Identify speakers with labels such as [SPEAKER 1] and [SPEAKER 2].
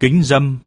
[SPEAKER 1] kính dâm.